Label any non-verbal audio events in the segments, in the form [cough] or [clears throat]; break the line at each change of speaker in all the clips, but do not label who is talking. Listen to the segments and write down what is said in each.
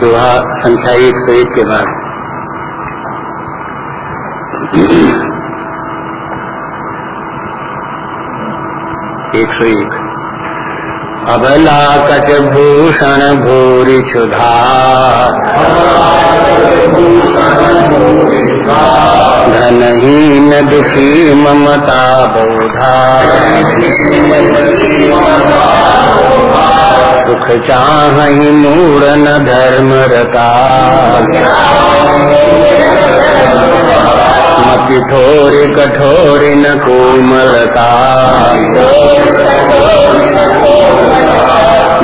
दोहा संख्या एक सौ एक के बाद। एक सौ एक। अबला कच भूषण भूरि क्षुधा धनहीन दुखी ममता बोधा। सुख चाह मूढ़ न धर्म रता। मति थोरी कठोरी न कोमलता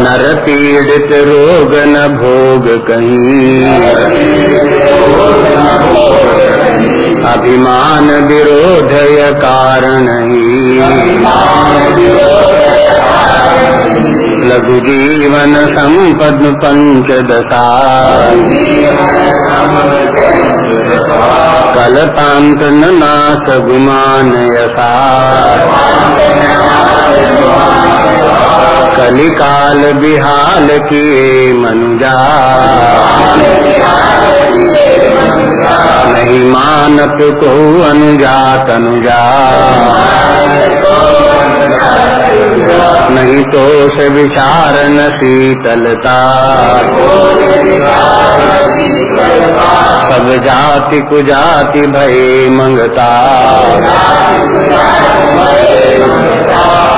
नर पीड़ित रोग न भोग कहीं। अभिमान विरोध कारण लघु जीवन संपद पंचदशा। कलतांत नाश गुमान यसा कलिकाल बिहाल किए मनुजा। नहीं मानत को अनुजा। नहीं तो से विचार न शीतलता। सब जाति कुजाति भय मंगता।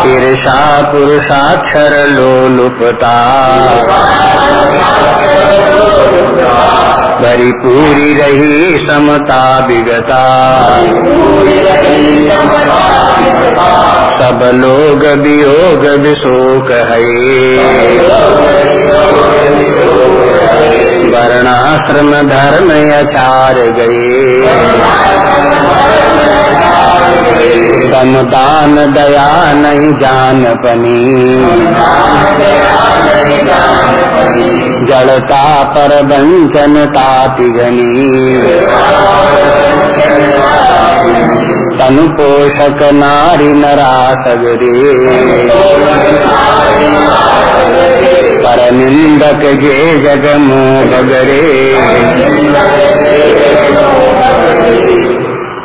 ईर्षा पुरुषाक्षर लोलुपता। भरी पूरी रही समता विगता। सब लोग वियोग विशोक है। वर्णाश्रम धर्म अचार गए समदान दया नहीं जान पनी। जड़ता पर वंचन ताति गनी तनु पोषक नारी नरा सगरे। पर निंदक गे जग मोहगरे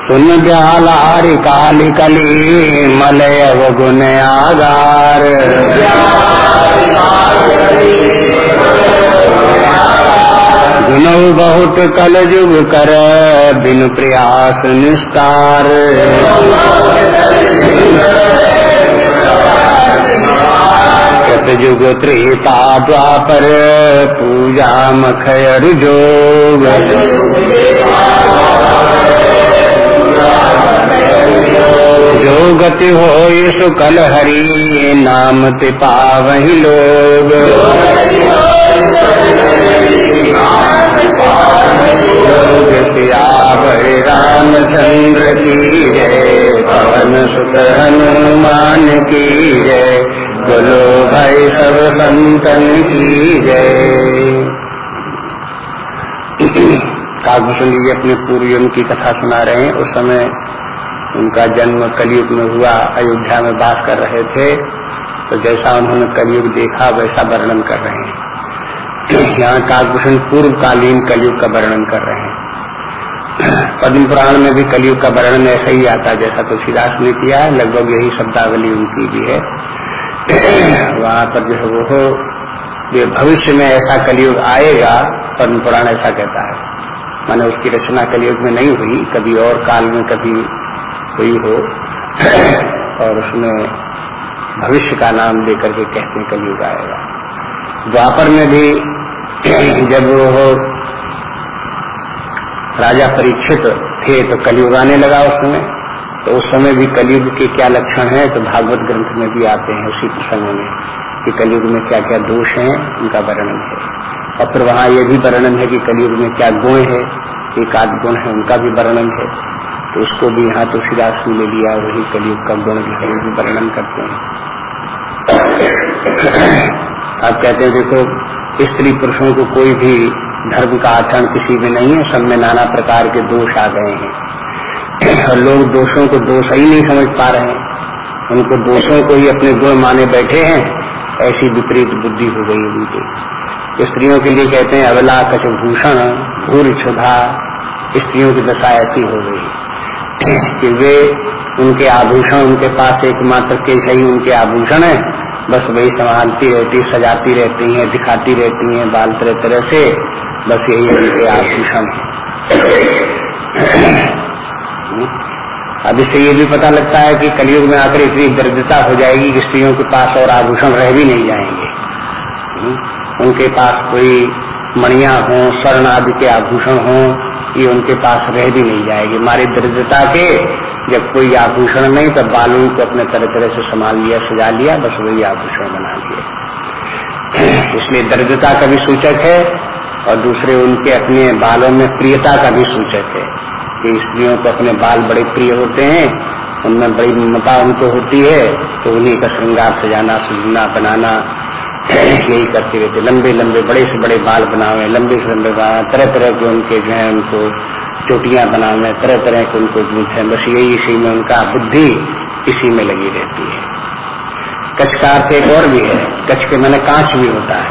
सुन ब्यालारि काली कली, मलय गुण आगार गुनौ बहुत कल जुग कर, बिन प्रयास निस्तार। युग त्रेता द्वापर, पूजा मखयर जोग जो गति हो सुकल हरि नाम ते पावही लोग। रामचंद्र की जय, पवन सुत हनुमान की जय। बोलो भाई सब संतन की जय। काकभूषण जी अपने पूर्वियों की कथा सुना रहे हैं। उस समय उनका जन्म कलयुग में हुआ, अयोध्या में बात कर रहे थे। तो जैसा उन्होंने कलयुग देखा, वैसा वर्णन कर रहे हैं। यहाँ काकभूषण पूर्वकालीन कलयुग का वर्णन कर रहे हैं। पद्म पुराण में भी कलयुग का वर्णन ऐसा ही आता जैसा तुलसीदास ने किया लगभग यही शब्दावली उनकी भी है। वहाँ पर जो है वो भविष्य में ऐसा कलयुग आएगा, पद्म पुराण ऐसा कहता है। माने उसकी रचना कलयुग में नहीं हुई, कभी और काल में कभी हुई हो। [coughs] और उसमें भविष्य का नाम लेकर के कहते हैं, कलयुग आएगा। द्वापर में भी [coughs] जब वो राजा परीक्षित थे तो कलयुग आने लगा उस समय तो उस समय भी कलयुग के क्या लक्षण है तो भागवत ग्रंथ में भी आते हैं उसी प्रसंग में कि कलयुग में क्या क्या दोष हैं, उनका वर्णन है। और फिर वहाँ ये भी वर्णन है कि कलयुग में क्या गुण है, एक आध गुण है, उनका भी वर्णन है। तो उसको भी यहाँ तो सिराज में ले लिया वही कलयुग का गुण भी वर्णन करते हैं। आप कहते हैं, देखो, स्त्री पुरुषों को कोई भी धर्म का आचरण किसी में नहीं है, सब में नाना प्रकार के दोष आ गए हैं। और लोग दोषों को दोष ही नहीं समझ पा रहे हैं। उनको दोषों को ही अपने गुण माने बैठे हैं, ऐसी विपरीत बुद्धि हो गई उनकी। स्त्रियों के लिए कहते हैं अवला कच भूषण भूर क्षुधा स्त्रियों की दशा ऐसी हो गई कि वे उनके आभूषण, उनके पास एकमात्र के सही उनके आभूषण है। बस वही संभालती रहती, सजाती रहती हैं, दिखाती रहती हैं बाल तरह तरह से। बस यही उनके आभूषण। है अब इससे ये भी पता लगता है कि कलयुग में आकर इतनी दरिद्रता हो जाएगी कि स्त्रियों के पास और आभूषण रह भी नहीं जाएँगे? उनके पास कोई मणिया हो, स्वर्ण आदि के आभूषण हो, ये उनके पास रह भी नहीं जाएगी। हमारी दरिद्रता के जब कोई आभूषण नहीं, तब बालों को अपने तरह तरह से संभाल लिया, सजा लिया, बस वही आभूषण बना लिया [clears throat] इसलिए दरिद्रता का भी सूचक है और दूसरे उनके अपने बालों में प्रियता का भी सूचक है। कि स्त्रियों को अपने बाल बड़े प्रिय होते हैं, उनमें बड़ी ममता उनको होती है तो उन्हीं का श्रृंगार सजाना सुझना बनाना यही करते रहते, लंबे लंबे, बड़े से बड़े बाल बनावे, लंबे से लंबे बाल तरह तरह के उनके जो है, उनको चोटियाँ बनावे तरह तरह के उनको गूंथे बस यही इसी में उनका बुद्धि इसी में लगी रहती है। कच्छ का अर्थ एक और भी है, कच्छ के मैंने कांच भी होता है।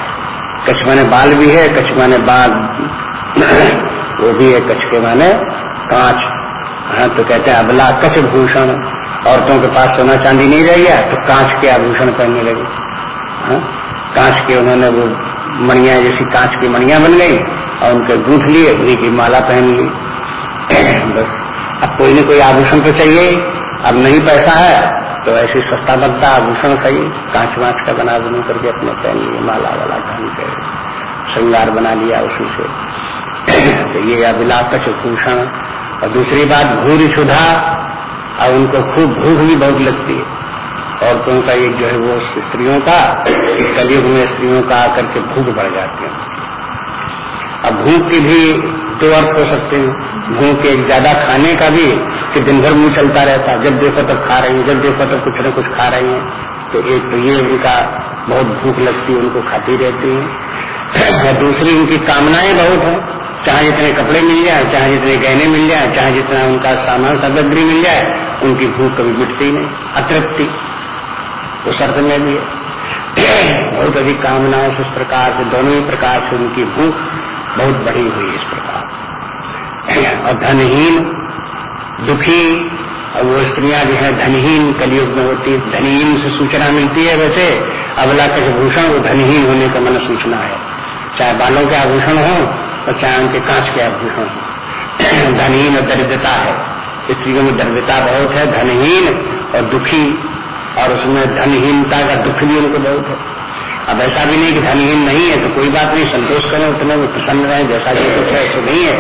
कच्छ मैंने बाल भी है, कच्छ मैंने बाल [clears throat] वो भी है, कच्छ के माने कांच। हाँ तो कहते हैं अबला कच्छ भूषण। औरतों के पास सोना चांदी नहीं रह गया तो कांच के आभूषण पहनने लगे। हाँ? कांच के उन्होंने वो मणिया जैसी कांच की मणिया बन गई और उनके गूंथ लिए, उन्हीं की माला पहन ली। [clears throat] बस। अब कोई न कोई आभूषण तो चाहिए। अब नहीं पैसा है तो ऐसी सस्ता बनता आभूषण सही कांच वाँच का बना बना करके अपने पहन लिए, माला वाला पहन के श्रृंगार बना लिया उसी से। [clears throat] तो ये अभिलाष भूषण और दूसरी बात भूरी क्षुधा और उनको खूब भूख भी बहुत लगती है। औरतों का एक जो है वो स्त्रियों का कलयुग में स्त्रियों का आकर के भूख बढ़ जाती है। अब भूख की भी दो अर्थ हो सकते हैं। भूख एक ज़्यादा खाने का भी कि दिन भर मुँह चलता रहता है। जब देखो तब खा रही है, जब देखो तब कुछ न कुछ खा रही है। तो एक तो ये उनका बहुत भूख लगती है, उनको खाती रहती है। दूसरी उनकी कामनाएँ बहुत है। चाहे जितने कपड़े मिल जाए, चाहे जितने गहने मिल जाए, चाहे जितना उनका सामान सामग्री मिल जाए, उनकी भूख कभी मिटती नहीं, अतृप्ति। उस अर्थ में भी बहुत अधिक कामनाओं से इस प्रकार से, दोनों ही प्रकार से उनकी भूख बहुत बढ़ी हुई इस प्रकार। और धनहीन, दुखी, और वो स्त्रियाँ जो है धनहीन कलयुग में होती है, धनहीन से सूचना मिलती है वैसे अबला का भूषण वो धनहीन होने का मन सूचना है। चाहे बालों के आभूषण हो, और चाहे उनके कांच के आभूषण हो। [clears throat] धनहीन और दरिद्रता है। स्त्रियों में दरिद्रता बहुत है, धनहीन और दुखी। और उसमें धनहीनता का दुख भी उनको बहुत है। अब ऐसा भी नहीं कि धनहीन नहीं है तो कोई बात नहीं, संतोष करें, उतने में प्रसन्न रहे, जैसा जो कुछ है, ऐसे नहीं है।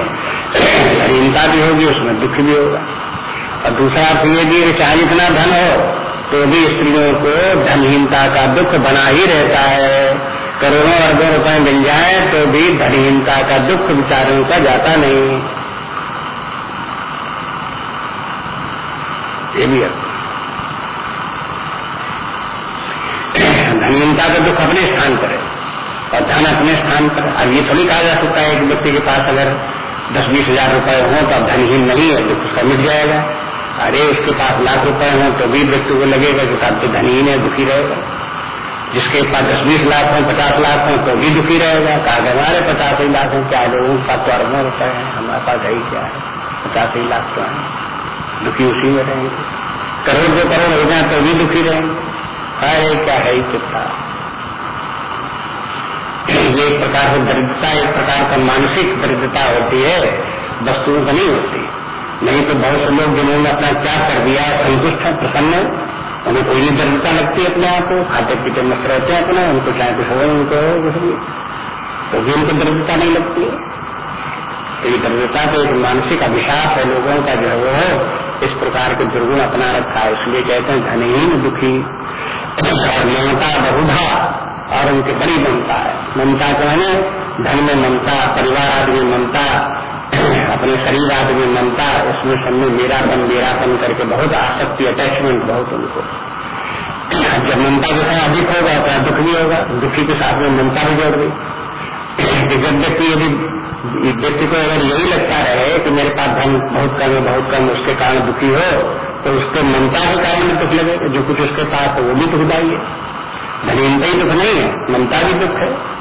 धनहीनता भी होगी, उसमें दुख भी होगा। और दूसरा अर्थ ये भी चाहे जितना धन हो तो भी स्त्रियों को धनहीनता का दुख बना ही रहता है। करोड़ों अरबों रुपए मिल जाए तो भी धनहीनता का दुख विचारों का जाता नहीं। ये भी धनहीनता का दुख अपने स्थान पर है। और धन अपने स्थान पर अब ये थोड़ी कहा जा सकता है एक व्यक्ति के पास अगर दस बीस हज़ार रुपए हो तो अब धनहीन नहीं है, दुख उसका मिट जाएगा। अरे, उसके पास लाख रुपए हो तो भी व्यक्ति को लगेगा कि साहब तो धनहीन है, दुखी रहेगा। जिसके पास दस बीस लाख हो, पचास लाख हो तो भी दुखी रहेगा। कहा गया हमारे पचास ही लाख हो? क्या लोगों का तो अरबों रुपए है? हमारे पास है क्या है? पचास ही लाख तो है। दुखी उसी में रहेंगे। करोड़ दो करोड़ हो जाए तो भी दुखी रहेंगे। अरे, क्या है ही चुपता एक प्रकार से दरिद्रता, एक प्रकार का मानसिक दरिद्रता होती है, वस्तुओं का नहीं होती। नहीं तो बहुत से लोग जिन्होंने अपना त्याग कर दिया, संतुष्ट है, प्रसन्न है, उन्हें कोई नहीं दरिद्रता लगती है अपने आप को, खाते पीते मस्त रहते हैं अपना, उनको चाहे कुछ हो, उनको हो, कुछ भी। तो भी उनको दरिद्रता नहीं लगती है। तो ये दरिद्रता तो एक मानसिक अभिशाप है, लोगों का जो है वो इस प्रकार के दुर्गुण अपना रखा है। इसलिए कहते हैं, धनहीन दुखी। और ममता बहुधा, और उनकी बड़ी ममता है। ममता जो है ना? धन में ममता, परिवार आदमी ममता, [clears throat] अपने शरीर आदमी ममता, उसमें सब में मेरापन मेरापन करके बहुत आसक्ति अटैचमेंट बहुत उनको। [clears throat] जब ममता जो है अधिक होगा तो दुख भी होगा, दुखी के साथ में ममता भी जोड़ गई [clears throat] जब व्यक्ति यदि, व्यक्ति को अगर यही लगता रहे कि मेरे पास धन बहुत कम है, बहुत कम, उसके कारण दुखी हो तो उसको ममता के कारण दुख लगेगा। जो कुछ उसके पास वो भी दुखदाई है। धनीनता ही दुख नहीं है, ममता भी दुख है।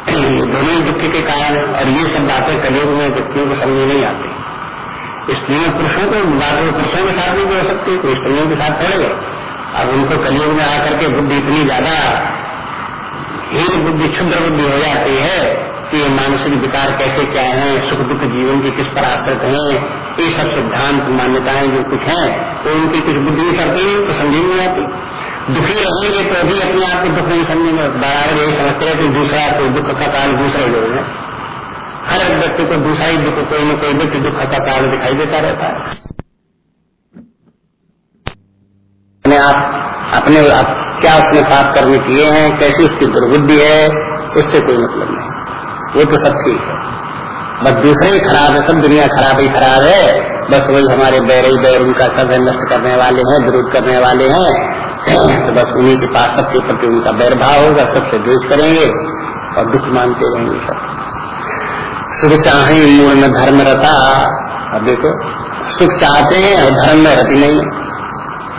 दोनों ही दुख के कारण और ये सब बातें कलयुग में व्यक्तियों को समझ नहीं आती। स्त्रियों पुरुषों को बातें पुरुषों के साथ भी हो सकती है कोई स्त्रियों के साथ थोड़े अब उनको कलयुग में आकर के बुद्धि इतनी ज़्यादा हीन बुद्धि, क्षुद्र बुद्धि हो जाती है कि मानसिक विकार कैसे क्या है, सुख दुख जीवन के किस पर आश्रित है, ये सब सिद्धांत, मान्यताएँ जो कुछ है तो उनकी कुछ बुद्धि नहीं करती तो समझी नहीं आती। दुखी रहेंगे तो भी अपने आप को दुख नहीं समझेंगे बराबर यही समझते हैं कि दूसरा कोई दुख का कारण दूसरे लोग हैं। हर एक व्यक्ति को दूसरा ही दुख, कोई न कोई व्यक्ति दुख का कारण दिखाई देता रहता है। अपने आप अपने आप क्या उसने पाप कर्म किए हैं, कैसी उसकी दुर्बुद्धि है, उससे कोई मतलब नहीं। वो तो सब ठीक है। बस दूसरे ही खराब है, सब दुनिया खराब ही खराब है। बस वही हमारे बैर ही बैर, उनका सब नष्ट करने वाले हैं विरोध करने वाले हैं। तो बस उन्हीं के पास सबके प्रति उनका बैर भाव होगा, सबसे द्वेष करेंगे और दुख मानते रहेंगे सब। सुख चाहे मूल में धर्म रता अब देखो, सुख चाहते हैं और धर्म में रहती नहीं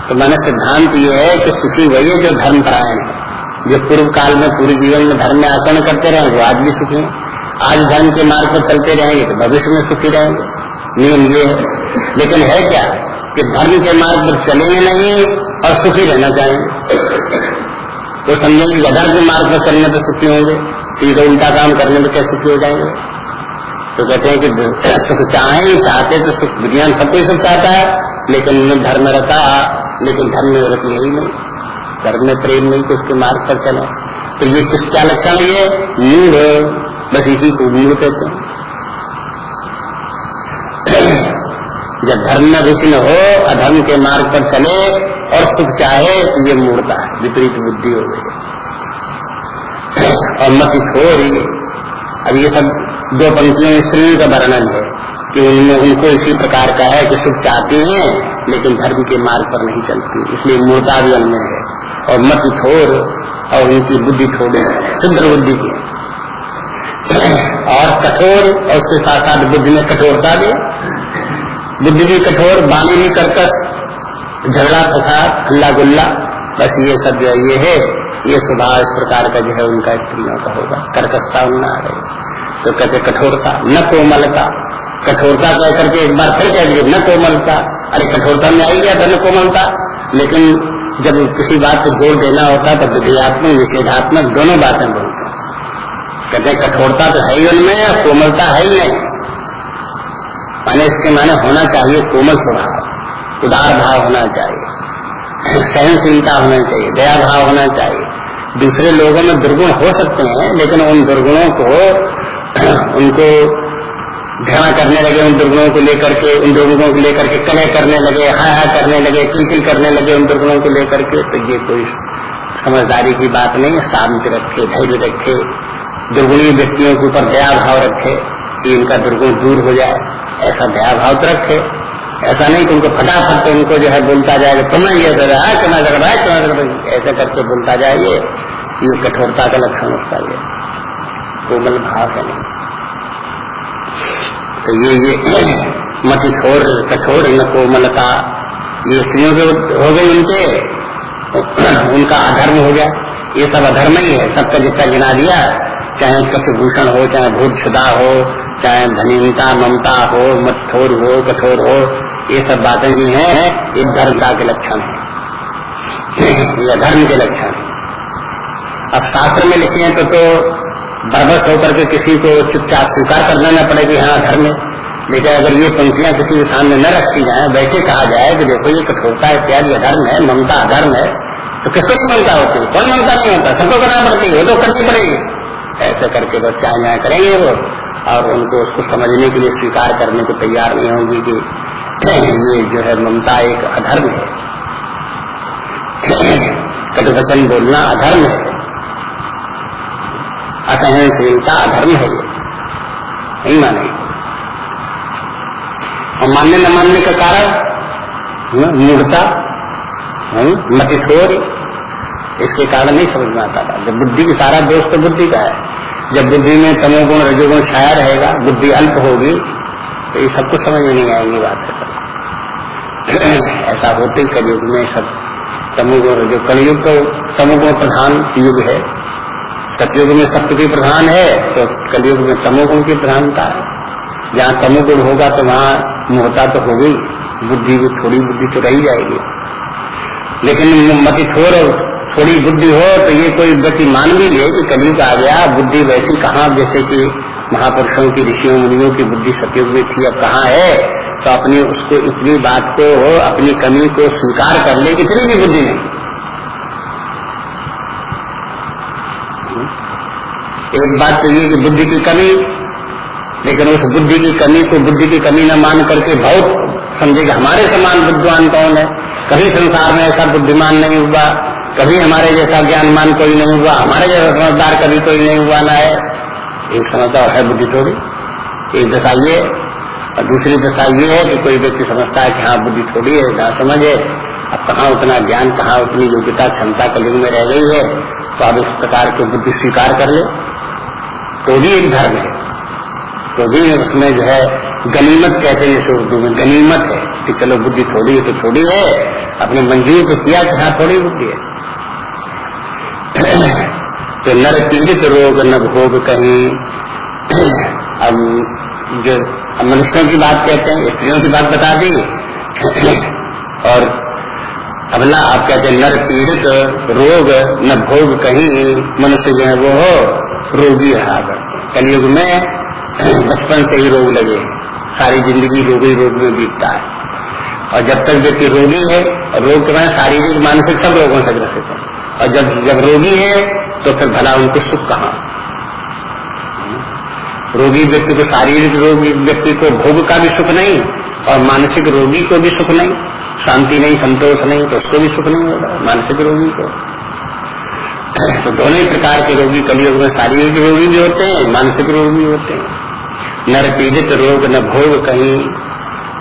तो मैंने सिद्धांत ये है कि सुखी वही है जो धर्म परायण है। जो पूर्व काल में पूरे जीवन में धर्म में आचरण करते रहे वो आज भी सुखी आज धर्म के मार्ग पर चलते रहेंगे तो भविष्य में सुखी रहेंगे। नियम ये है। लेकिन है क्या कि धर्म के मार्ग पर चलेंगे नहीं और सुखी रहना चाहेंगे तो समझेंगे के मार्ग पर चलने पर सुखी होंगे तो उल्टा काम करने में क्या सुखी हो जाएँगे? तो कहते हैं कि सुख चाहे, चाहते तो सुख, दुनिया में सब चाहता है, लेकिन उन्हें धर्म रहता, लेकिन धर्म में ही नहीं। धर्म में प्रेम नहीं तो उसके मार्ग पर चले। तो ये किस क्या लक्षण है मूढ़ बस इसी को मूढ़ कहते हैं। जब धर्म में रुचि न हो, अधर्म के मार्ग पर चले और सुख चाहे तो ये मूर्ता है, विपरीत बुद्धि हो गई। और मत छोड़ी अब ये सब दो पंक्तियों स्त्रियों का वर्णन है कि उनमें उनको इसी प्रकार का है कि सुख चाहती हैं, लेकिन धर्म के मार्ग पर नहीं चलती। इसलिए मूर्ता भी उनमें है। और मत थोर और उनकी बुद्धि थोड़ी शुद्ध बुद्धि की। और कठोर, और उसके साथ साथ बुद्धि में कठोरता भी बुद्धि भी कठोर बानी भी कर्कश, झगड़ा, फसाद हल्ला गुल्ला, बस ये सब जो ये है, ये स्वभाव इस प्रकार का जो है उनका स्त्रियों का होगा। कर्कशता उनमें आ तो कहते कठोरता, न कोमलता। कठोरता कह करके एक बार फिर कह दिए न कोमलता। अरे कठोरता में आई गया था न कोमलता। लेकिन जब किसी बात को ज़ोर देना होता तो विधेयात्मक, निषेधात्मक दोनों बातें बोलते कहते कठोरता तो है ही उनमें, कोमलता है ही नहीं। माने इसके माने होना चाहिए, कोमल स्वभाव। उदार भाव होना चाहिए। सहनशीलता होना चाहिए, दया भाव होना चाहिए। दूसरे लोगों में दुर्गुण हो सकते हैं, लेकिन उन दुर्गुणों को, उनको घृणा करने लगे, उन दुर्गुणों को लेकर के, उन दुर्गुणों को लेकर के कलह करने लगे हाय हाय करने लगे, किलकिल करने लगे उन दुर्गुणों को लेकर के तो ये कोई समझदारी की बात नहीं, शांति रखे, धैर्य रखे, दुर्गुणी व्यक्तियों के ऊपर दया भाव रखे, कि इनका दुर्गुण दूर हो जाए। ऐसा दया भाव तो रखे। ऐसा नहीं कि उनको फटाफट उनको जो है बोलता जाएगा तुम्हें ये कर रहा है, तुम्हें कर रहा है, तुम्हें कर ऐसा करके बोलता जाए ये कठोरता का लक्षण होता है कोमल भाव है नहीं। तो ये ये [clears throat] मत छोर, कठोर न कोमलता, ये स्त्रियों के हो गई उनके। [clears throat] उनका अधर्म हो गया। ये सब अधर्म ही है। सबका जितना गिना दिया, चाहे कठभूषण हो, चाहे भूत छुदा हो चाहे धनीनता ममता हो मत्थोर हो कठोर हो ये सब बातें भी हैं ये धर्मता के लक्षण है। [clears throat] ये धर्म के लक्षण अब शास्त्र में लिखे हैं तो, तो बरबस होकर के किसी को चुपचाप स्वीकार कर लेना पड़े कि हाँ धर्म लेकिन अगर ये पंक्तियाँ किसी के सामने न रखी जाए वैसे कहा जाए कि देखो ये कठोरता इत्यादि अधर्म है ममता अधर्म है तो किसको नहीं ममता होती है? कौन ममता नहीं होता? सबको करना पड़ती है वो तो करनी पड़ेगी। ऐसे करके बच्चा अन्याय करेंगे वो। और उनको उसको समझने के लिए स्वीकार करने को तैयार नहीं होंगी कि [clears throat] ये जो है ममता एक अधर्म है। [clears throat] कटवचन बोलना अधर्म है। असहनशीलता अधर्म है ये। नहीं माने। और मानने न मानने का कारण? मूर्ता मतिथोर इसके कारण नहीं समझ में आता। था जब बुद्धि की सारा दोष तो बुद्धि का है। जब बुद्धि में तमोगुण, रजोगुण छाया रहेगा, बुद्धि अल्प होगी तो ये सब कुछ समझ में नहीं आएँगी बात। ऐसा होते ही कलयुग में सब तमोगुण जो कलयुग तो तमोगुण प्रधान युग है। सतयुग में सत्य की प्रधान है तो कलयुग में तमोगुण की प्रधानता है। जहाँ तमोगुण होगा तो वहाँ मोहता तो होगी। बुद्धि भी, थोड़ी बुद्धि तो रही जाएगी। लेकिन मति थोड़ थोड़ी बुद्धि हो तो ये कोई व्यक्ति मान भी ले कि कलयुग आ गया, बुद्धि वैसी कहाँ, जैसे कि महापुरुषों की, ऋषियों, मुनियों की बुद्धि सतयुग में थी, अब कहाँ है? तो अपनी उसको इतनी बात को, अपनी कमी को स्वीकार कर ले, इतनी भी बुद्धि नहीं। एक बात तो ये कि बुद्धि की कमी, लेकिन उस बुद्धि की कमी को बुद्धि की कमी न मान करके बहुत समझे कि हमारे समान बुद्धिमान कौन है? कभी संसार में ऐसा बुद्धिमान नहीं हुआ। कभी हमारे जैसा ज्ञानमान कोई नहीं हुआ, हमारे जैसा समझदार कभी कोई नहीं हुआ, ना है। एक समझदार है बुद्धि थोड़ी, एक दशा ये, और दूसरी दशा ये है कि कोई व्यक्ति समझता है कि हाँ बुद्धि थोड़ी है ना समझ है, अब कहाँ उतना ज्ञान, कहाँ उतनी योग्यता, क्षमता कलिंग में रह गई है तो अब इस प्रकार की बुद्धि स्वीकार कर ले। तो भी एक धर्म है। तो भी उसमें जो है, गनीमत कहते हैं जैसे उर्दू में? गनीमत है कि चलो बुद्धि थोड़ी है तो थोड़ी है, अपने मंजूर को किया कि हाँ थोड़ी बुद्धि है। तो नर पीड़ित रोग न भोग कहीं। अब जो मनुष्यों की बात कहते हैं, स्त्रियों की बात बता दी। और अगला आप कहते हैं नर पीड़ित रोग न भोग कहीं मनुष्य जो है वो हो, रोगी रहा कलयुग में बचपन से ही रोग लगे सारी ज़िंदगी रोग रोग में बीतता है। और जब तक व्यक्ति रोगी है, रोग के बाद शारीरिक, मानसिक सब रोगों से ग्रसित है। और जब जब रोगी है तो फिर भला उनको सुख कहा? रोगी व्यक्ति को शारीरिक रोगी व्यक्ति को भोग का भी सुख नहीं, और मानसिक रोगी को भी सुख नहीं, शांति नहीं, संतोष नहीं तो उसको भी सुख नहीं होगा, मानसिक रोगी को। तो दोनों ही प्रकार के रोगी कलियुग में शारीरिक रोगी भी होते हैं, मानसिक रोग भी होते हैं। नर पीड़ित रोग, न भोग कहीं।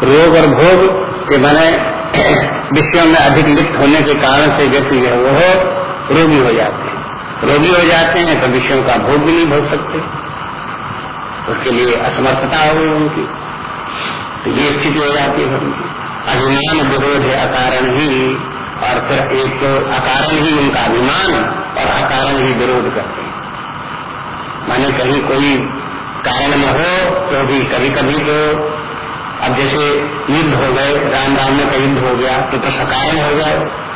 रोग और भोग के बने [clears throat] विषयों में अधिक लिप्त होने के कारण से व्यक्ति है, वो रोगी हो जाते हैं। रोगी हो जाते हैं तो विषयों का भोग भी नहीं भोग सकते। उसके लिए असमर्थता हो गई उनकी। तो ये स्थिति हो जाती है अभिमान विरोध है अकारण ही। और फिर एक तो अकारण ही उनका अभिमान और अकारण ही विरोध करते हैं। माने कहीं कोई कारण न हो तो भी कभी कभी तो अब जैसे युद्ध हो गए राम राम में का युद्ध हो गया तो, तो सकारण हो गया।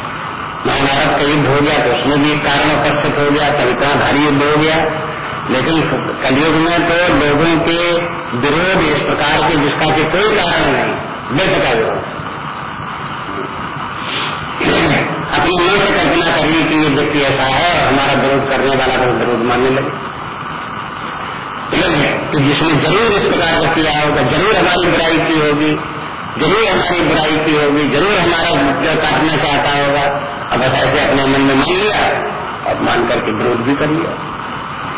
महाभारत का युद्ध हो गया तो उसमें भी कारण उपस्थित हो गया, तब इतना भारी युद्ध हो गया। लेकिन कलयुग में तो लोगों के विरोध इस प्रकार के, जिसका के कोई कारण नहीं व्यक्त का विरोध अपनी मन से कल्पना करनी कि ये व्यक्ति ऐसा है हमारा विरोध करने वाला तो विरोध मानने लगे। तो जिसने ज़रूर इस प्रकार का किया होगा, ज़रूर हमारी बुराई की होगी, ज़रूर हमारी बुराई की होगी, ज़रूर हमारा मुद्दा काटना चाहता होगा अब ऐसे अपने मन में मान लिया और करके विरोध भी कर लिया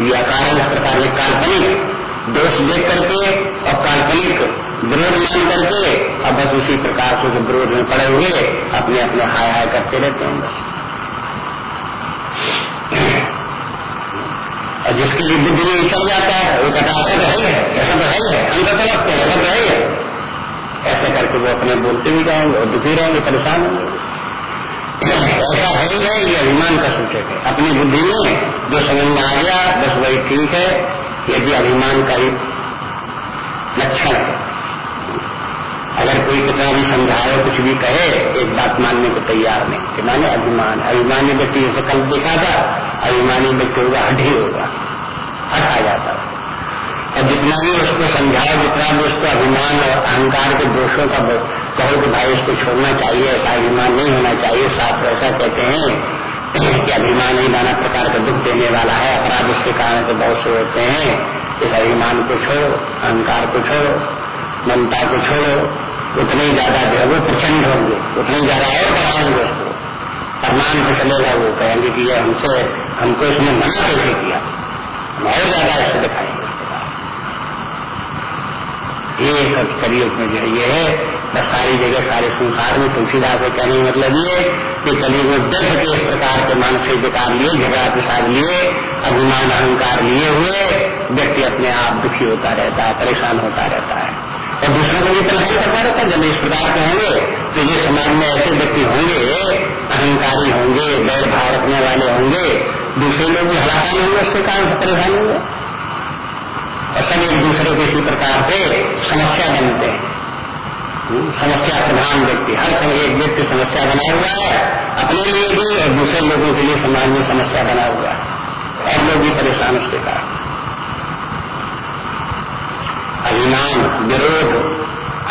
ये कारण इस प्रकार के काल्पनिक दोष देख करके और काल्पनिक विरोध मान करके और बस उसी प्रकार से विरोध में पड़े हुए, अपने अपने हाय हाय करते रहते हैं। और जिसके लिए बुद्धि में चल जाता है, वो कहता ऐसा तो है ऐसा तो है हम तो हैं, ऐसा तो है। ऐसे करके वो अपने बोलते भी जाएँगे और दुखी रहेंगे, परेशान होंगे। ऐसा है ही है, ये अभिमान का सूचक है। अपनी बुद्धि में जो समझ में आ गया, बस वही ठीक है, यदि अभिमान का ही लक्षण है। अगर कोई कितना भी समझाए, कुछ भी कहे, एक बात मानने को तैयार नहीं। कि माने अभिमान, अभिमानी व्यक्ति जैसे कल देखा था, अभिमानी व्यक्ति होगा, हट ही होगा, हट आ जाता है। और जितना भी उसको समझाओ, जितना भी उसको अभिमान और अहंकार के दोषों का कहो कि भाई, इसको छोड़ना चाहिए, ऐसा अभिमान नहीं होना चाहिए, साफ़ ऐसा कहते हैं कि अभिमान ही नाना प्रकार का दुख देने वाला है, अपराध उसके कारण से बहुत से होते हैं। इस अभिमान को छोड़ो, अहंकार को छोड़ो, ममता को छोड़ो, उतने ज़्यादा जो है वो प्रचंड होंगे, उतने ज़्यादा और बढ़ाएँगे उसको प्रमाण से चलेगा वो, कहेंगे कि ये हमसे, हमको इसने मना कैसे किया? और ज़्यादा ऐसे दिखाएँगे। ये सब कलयुग में जो है बस सारी जगह सारे संसार में तुलसीदास के कहने मतलब ये कि कलयुग में दस के इस प्रकार के मानसिक विकार लिए, झगड़ा प्रसाद लिए, अभिमान अहंकार लिए हुए, व्यक्ति अपने आप दुखी होता रहता है, परेशान होता रहता है। और दूसरों को भी परेशान करता रहता है, जब इस प्रकार के होंगे तो ये समाज में ऐसे व्यक्ति होंगे, अहंकारी होंगे, बैर भाव रखने वाले होंगे, दूसरे लोग भी हलाकान होंगे, उसके कारण परेशान होंगे। और सब एक दूसरे को इसी प्रकार से समस्या बनते हैं। समस्या प्रधान व्यक्ति हर समय एक व्यक्ति समस्या बना हुआ है, अपने लिए भी और दूसरे लोगों के लिए समाज में समस्या बना हुआ है। और लोग भी परेशान उसके कारण। अभिमान, विरोध।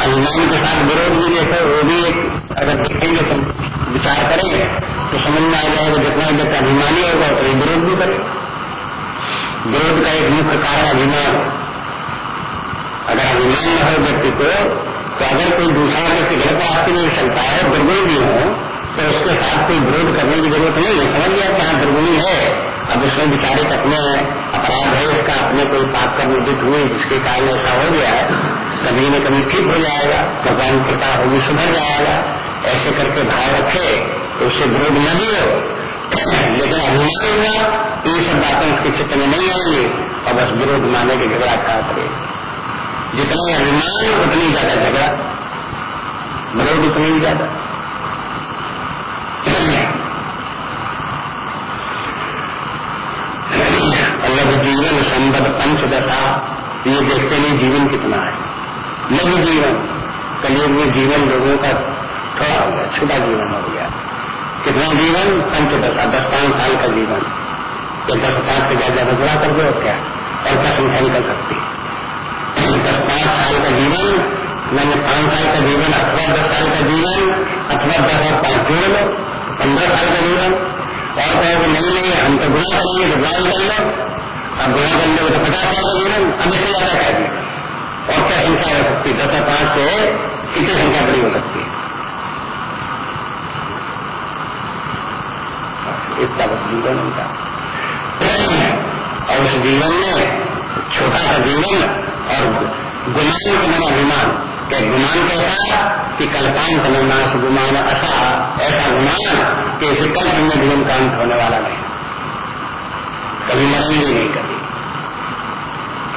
अभिमान के साथ विरोध भी देखो, वो भी एक अगर देखेंगे तो विचार करेंगे तो समझ में आ जाएगा जितना व्यक्ति अभिमानी होगा तो विरोध भी करेगा। विरोध का एक मुख्य कारण अभिमान। अगर अभिमान न हो व्यक्ति को तो अगर कोई दूसरा व्यक्ति घर का आपके नहीं चलता है दुर्गुण हो तो उसके साथ कोई विरोध करने की ज़रूरत नहीं है। समझ लिया कि हाँ दुर्गुणी है अब उसमें विचारित अपने अपराध है, उसका अपने कोई पाप कर निर्दित हुए जिसके कारण ऐसा हो गया है, कभी न कभी ठीक हो जाएगा, भगवान कृपा होगी, सुधर जाएगा। ऐसे करके भाव रखे तो उससे विरोध न भी हो। लेकिन अभिमान हुआ तो ये सब बातें उसके चित्र में नहीं आएँगी, और बस विरोध माने के झगड़ा खा पड़े जितना अभिमान, उतनी ज़्यादा झगड़ा। विरोध उतनी ही ज़्यादा। लघु जीवन संबद पंचदशा ये देखते नहीं जीवन कितना है। लघु जीवन, कलयुग में जीवन लोगों का थोड़ा हो गया छोटा जीवन हो गया। कितना जीवन? पंचदशा दस पाँच साल का जीवन। या दस पाँच से ज़्यादा बदला कर दो क्या? और क्या संख्या निकल सकती है? पाँच साल का जीवन, मैंने पाँच साल का जीवन, अथवा दस साल का जीवन, अथवा दस और पाँच जोड़ लो पंद्रह साल का जीवन। और कहोगे नहीं नहीं हम तो गुना करेंगे तो गुना कर लो। अब गुना कर लो तो पचास साल का जीवन, अब इससे ज़्यादा कर दिया और क्या संख्या हो सकती है? दस और पाँच से कितनी संख्या बड़ी हो सकती है? इतना बस जीवन उनका और उस जीवन में छोटा सा जीवन और गुमान का मन अभिमान। क्या गुमान कहता कि कल्पांत में नाश गुमान ऐसा ऐसा गुमान कि इसे कल्प में भी अंत होने वाला नहीं। कभी मरेंगे नहीं कभी।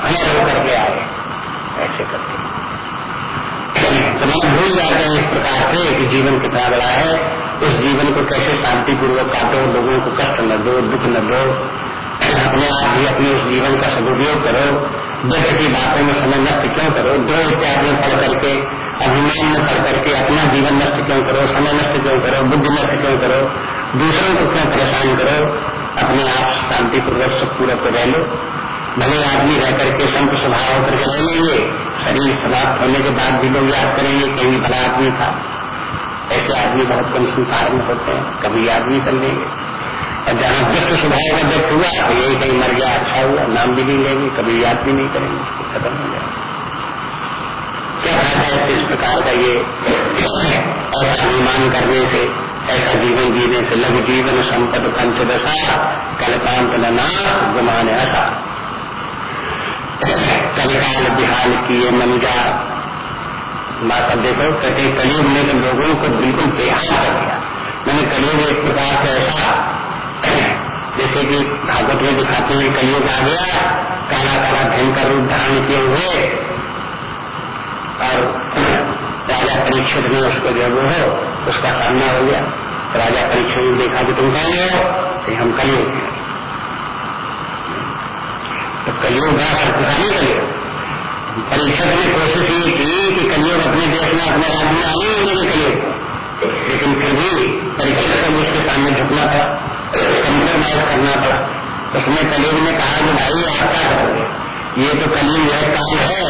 अमर होकर के आए। ऐसे करके। तो भूल जाते हैं इस प्रकार से कि जीवन कितना बड़ा है। उस जीवन को कैसे शांतिपूर्वक काटो, लोगों को कष्ट न दो, दुख न दो अपने आप भी अपने उस जीवन का सदुपयोग करो। व्यक्त की बातों में समय नष्ट क्यों करो? दो इत्यादि पढ़ करके, अभिमान में पढ़ करके अपना जीवन नष्ट क्यों करो? समय नष्ट क्यों करो? बुद्धि नष्ट क्यों करो? दूसरों को क्यों परेशान करो? अपने आप शांतिपूर्वक सब पूर्वक रह लो। भले आदमी रह करके संत स्वभाव होकर के रह लेंगे, शरीर समाप्त होने के बाद भी लोग याद करेंगे कहीं भला आदमी था। ऐसे आदमी बहुत कम संसार में होते हैं, कभी याद नहीं कर लेंगे। और जहाँ दुष्ट स्वभाव का व्यक्त हुआ तो यही कहीं मर गया अच्छा हुआ, नाम भी नहीं लेंगे, कभी याद भी नहीं करेंगे खत्म हो जाए क्या फ़ायदा है इस प्रकार का ये ऐसा अनुमान करने से, ऐसा जीवन जीने से, लघु जीवन संपद पंचदशा कल्पांत नाश गुमान ऐसा कलकाल बिहाल किए मनुजा माता देखो, कहते कलयुग ने तो लोगों को बिल्कुल बेहाल कर दिया। मैंने कलयुग एक प्रकार से ऐसा जैसे कि भागवत में दिखाते हैं, कलयुग आ गया काला काला भयंकर रूप धारण किए हुए, और राजा परीक्षित में उसको जो वो है, उसका सामना हो गया। राजा परीक्षित ने देखा कि तुम कौन हो? हम कलयुग तो कलयुग है शक्तिशाली कलयुग। परीक्षक ने कोशिश ये की कि कलयुग अपने देश में, अपने राज्य में आने नहीं कलयुग। लेकिन फिर भी परीक्षक को उसके सामने झुकना पड़ा कंप्रोमाइज करना पड़ा उसने कलयुग ने कहा कि भाई आप क्या करोगे? ये तो कलयुग यह काम है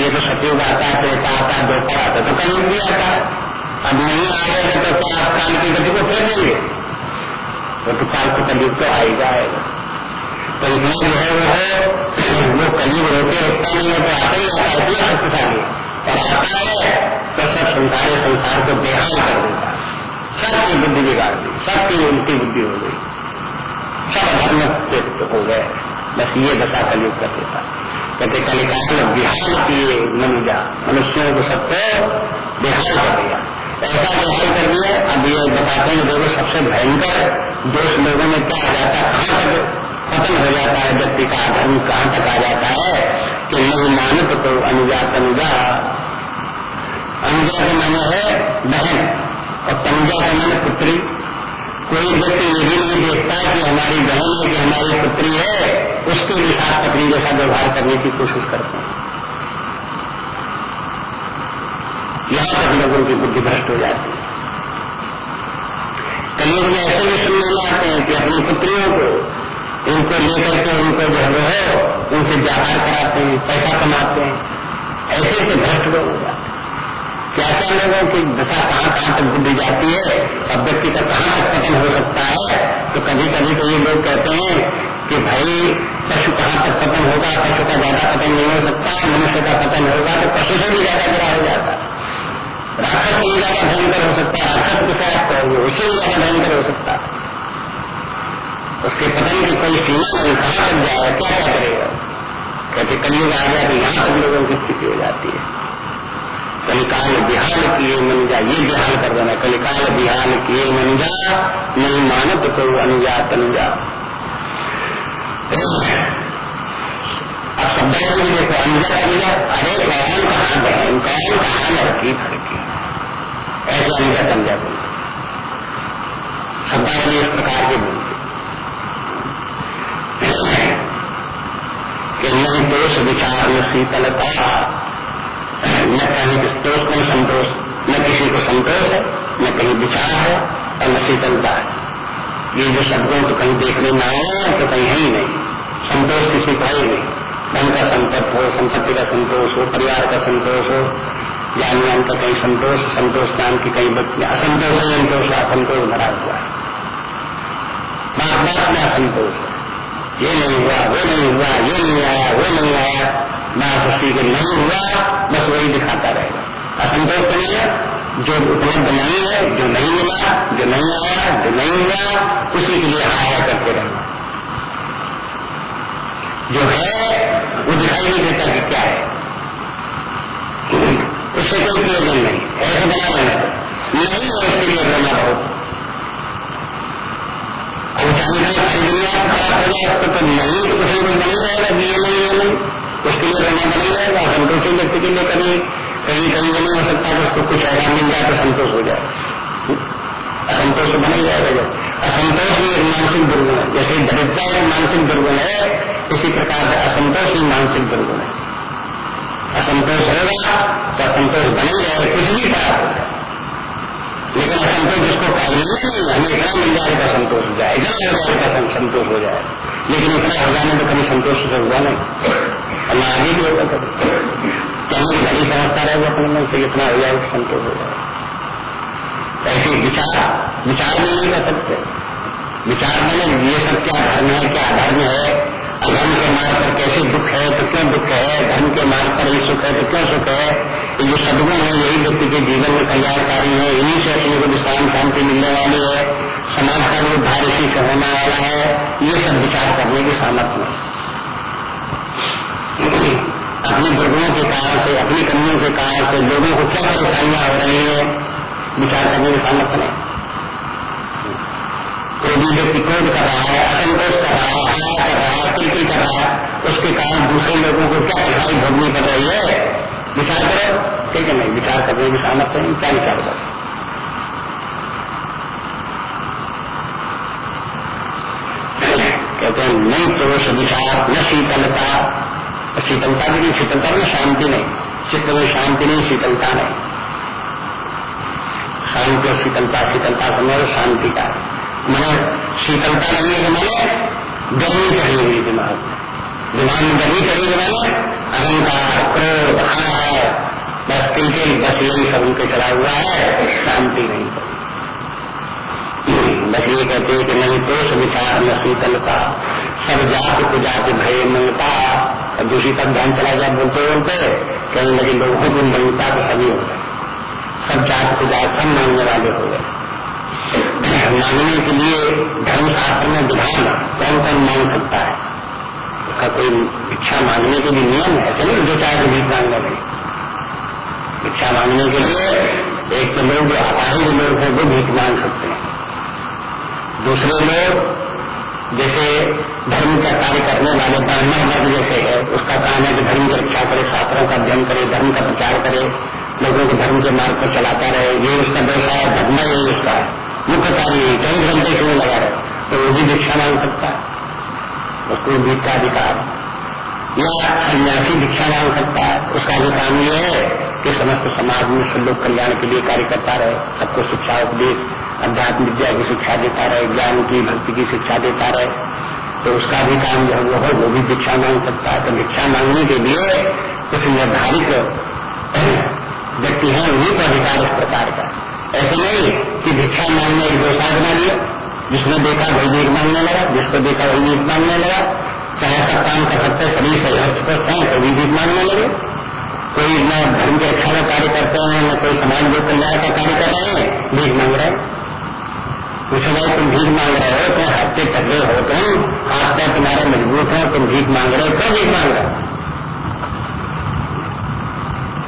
ये तो सतयुग आता है त्रेता आता है दोपहर आता तो कल भी आता है। अब नहीं आ आएगा तो क्या आप काल की गति को फेर देंगे? तो, तो काल को कलयुग तो आएगा तो इतना जो है वो है वो कलयुग होते उतना नहीं है तो आता ही आता है शक्तिशाली और आता है तो सब संसार संसार को बेहाल कर देता सबकी बुद्धि बिगाड़ दी, सबकी उल्टी बुद्धि हो गई। सब धर्म हो गए। बस ये दशा कलयुग कर देता। कहते कलिकाल बिहार किए मनुजा, मनुष्यों को सबको बिहार कर दिया। ऐसा कैसे कर दिया, अब ये बताते हैं, देखो सबसे भयंकर दोष लोगों में क्या आ जाता है, कहाँ तक खत्म हो जाता है व्यक्ति का धर्म कहाँ तक आ जाता है कि नहीं मानत तो अनुजा। तनुजा अनुजा का माने है बहन। और तनुजा का माने पुत्री। कोई व्यक्ति ये भी नहीं देखता कि हमारी बहन है, कि हमारी पुत्री है, उसके भी साथ पत्नी जैसा व्यवहार करने की कोशिश करते हैं। यहाँ तक लोगों की बुद्धि भ्रष्ट हो जाती है। कलयुग में ऐसे भी सुनने में आते हैं कि अपनी पुत्रियों को, उनको लेकर के उनको जो है, उनसे व्यापार कराते हैं, पैसा कमाते हैं। ऐसे से भ्रष्ट लोग हो जाते क्या क्या लोगों की दशा कहाँ कहाँ तक बुद्धि जाती है, और व्यक्ति का कहाँ तक पतन हो सकता है तो कभी कभी तो ये लोग कहते हैं कि भाई, पशु कहाँ तक पतन होगा? पशु का ज़्यादा पतन नहीं हो सकता, मनुष्य का पतन होगा तो पशु से भी ज़्यादा गिरा हो जाता राक्षस से ज़्यादा भयंकर हो सकता है, राक्षस के साथ कहोगे उससे भी ज़्यादा भयंकर हो सकता है। उसके पतन की कोई सीमा नहीं, कहाँ तक जाएगा क्या क्या करेगा? कहते कलयुग आ गया तो यहाँ तक लोगों की स्थिति हो जाती है। कलिकाल बिहाल किए जा ये बिहाल कर देना, कलिकाल बिहाल किए जा नहीं मानत को अनुजा। तनुजा अब देखो, अनुजा अनुजा अरे कौन बहन कौन अनुजा तनुजा बोलते शब्द इस प्रकार के बोलते कि नहीं दोष विचार में शीतलता न कहीं स्तोष में संतोष, न किसी को संतोष है, न कहीं विचार है, और न शीतलता है। ये जो शब्दों तो कहीं देखने में आए तो कहीं है ही नहीं। संतोष किसी को ही नहीं। धन का संकट हो, संपत्ति का संतोष हो, परिवार का संतोष हो ज्ञान ज्ञान का कहीं संतोष संतोष ज्ञान की कहीं असंतोष है, संतोष असंतोष भरा हुआ है। बात बात में असंतोष ये नहीं हुआ वो नहीं हुआ ये नहीं आया वो नहीं आया बस उसी के नहीं हुआ बस वही दिखाता रहेगा असंतोष तो है जो उपलब्ध नहीं है जो नहीं मिला जो नहीं आया जो नहीं हुआ उसी के लिए आया करते रहना जो है वो दिखाई नहीं देता कि क्या है उससे कोई प्रयोजन नहीं ऐसे बना लेना नहीं है उसके लिए रोना बहुत और जाने का दुनिया हो तो नहीं तो कुछ नहीं रहेगा ये नहीं नहीं उसके लिए रहना बनी रहेगा संतोषी व्यक्ति के लिए कभी कहीं कहीं नहीं हो सकता कि उसको कुछ ऐसा मिल जाए तो संतोष हो जाए असंतोष बन ही जाएगा असंतोष भी एक मानसिक दुर्गुण है जैसे दरिद्रता एक मानसिक दुर्गुण है इसी प्रकार से असंतोष भी मानसिक दुर्गुण है असंतोष होगा तो असंतोष बन ही जाएगा कुछ भी खराब हो जाए लेकिन असंतोष जिसको चाहिए नहीं हमें इतना मिल जाएगा संतोष हो जाए संतोष हो जाए। लेकिन इतना हो जाने तो कभी संतोष से हुआ नहीं। और आगे भी होगा कभी। कहने की बड़ी समझता रहेगा अपने मन से इतना हो जाए संतोष हो जाए ऐसे विचार विचार में नहीं रह सकते। विचार में ये सब क्या धर्म है, क्या धर्म है? धर्म के मार्ग पर कैसे दुख है तो क्यों दुख है? धर्म के मार्ग पर ही सुख है तो क्यों सुख है? तो ये सदगुण है, यही व्यक्ति के जीवन में कल्याणकारी है। इन्हीं से अपने को विश्राम, शांति मिलने वाली है। समाज का उद्धार इसी से होने वाला है, ये सब विचार करने की सामर्थ्य है अपने दुर्गुणों के कारण से, अपनी कमियों के कारण से लोगों को क्या परेशानियाँ हो रही है, विचार करने में सामर्थ्य नहीं। कोई भी व्यक्ति क्रोध कर रहा है, असंतोष कर रहा है हया कर रहा है किलकिल कर रहा है, उसके कारण दूसरे लोगों को क्या कठिनाई भोगनी पड़ रही है, विचार करो, ठीक है नहीं, विचार करने की सामर्थ्य नहीं, क्या विचार करो? कहते हैं नहीं पुरुष विचार न शीतलता। शीतलता भी नहीं, शीतलता में शांति नहीं। चित्त में शांति नहीं, शीतलता नहीं। शांति और शीतलता शीतलता समय शांति का। मैंने शीतलता नहीं है मैंने गर्मी चढ़ी हुई दिमाग। दिमाग में गर्मी चढ़ी मैंने अहंकार, क्रोध हार बस किल बस यही सब उनके चला हुआ है, शांति नहीं। बस ये कहते कि नहीं दोष विचार न शीतलता सब जाति को जाति भय मंगता और दूसरी तरफ़ ध्यान चला गया, बोलते बोलते कहने लगे, लोगों की मलिता तो सभी हो गए। सब जात को जात सब मानने वाले हो गए। मानने के लिए धर्म शास्त्र में विधान कौन कौन मान सकता है? उसका कोई इच्छा मांगने के लिए नियम है, ऐसे नहीं जो चाहे भीख मांगने लगे इच्छा मांगने के लिए एक तो लोग अपाहिज लोग हैं, वो भीख मांग सकते हैं। दूसरे लोग जैसे धर्म का कार्य करने वाले ब्राह्मण वर्ग जैसे है, उसका काम है कि धर्म की रक्षा करे, शास्त्रों का अध्ययन करे, धर्म का प्रचार करे, लोगों को धर्म के मार्ग पर चलाता रहे, ये उसका व्यवसाय धर्म यही उसका मुख्य कार्य यही चौबीस घंटे क्यों लगा रहे? तो वो भी दीक्षा मांग सकता है। उसको भीख का अधिकार। या सन्यासी दीक्षा मांग सकता है। उसका भी काम ये है कि समस्त समाज में सब लोग कल्याण के लिए कार्य करता रहे, सबको शिक्षा उपदेश। अध्यात्म विद्या की शिक्षा देता रहे, ज्ञान की भक्ति की शिक्षा देता रहे तो उसका भी काम जो वो है, वो भी दीक्षा मांग सकता है। तो दीक्षा मांगने के लिए कुछ निर्धारित व्यक्ति है, उन्हीं को अधिकार इस प्रकार का। ऐसे नहीं कि भिक्षा मांगने एक व्यवसाय बना लिया जिसने देखा वही भीख मांगने लगा, जिसको देखा वही भीख मांगने लगा, चाहे सब काम कर सकते शरीर से हस्तस्थ हैं तो भी मांगने लगे। कोई न धर्म की रक्षा का कार्य करते हैं, न कोई समाज लोक कल्याण का कार्य कर रहे हैं भीख मांग रहे पूछो भाई तुम भीख मांग रहे हो, क्या हफ़्ते तकड़े हो तुम? हाथ पैर तुम्हारे मज़बूत है तुम भीख मांग रहे हो, क्या भीख मांग रहे हो?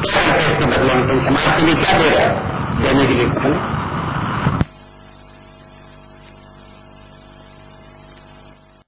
क्या करते इसके बदले में तुम समाज के लिए क्या दे रहे हो? देने के लिए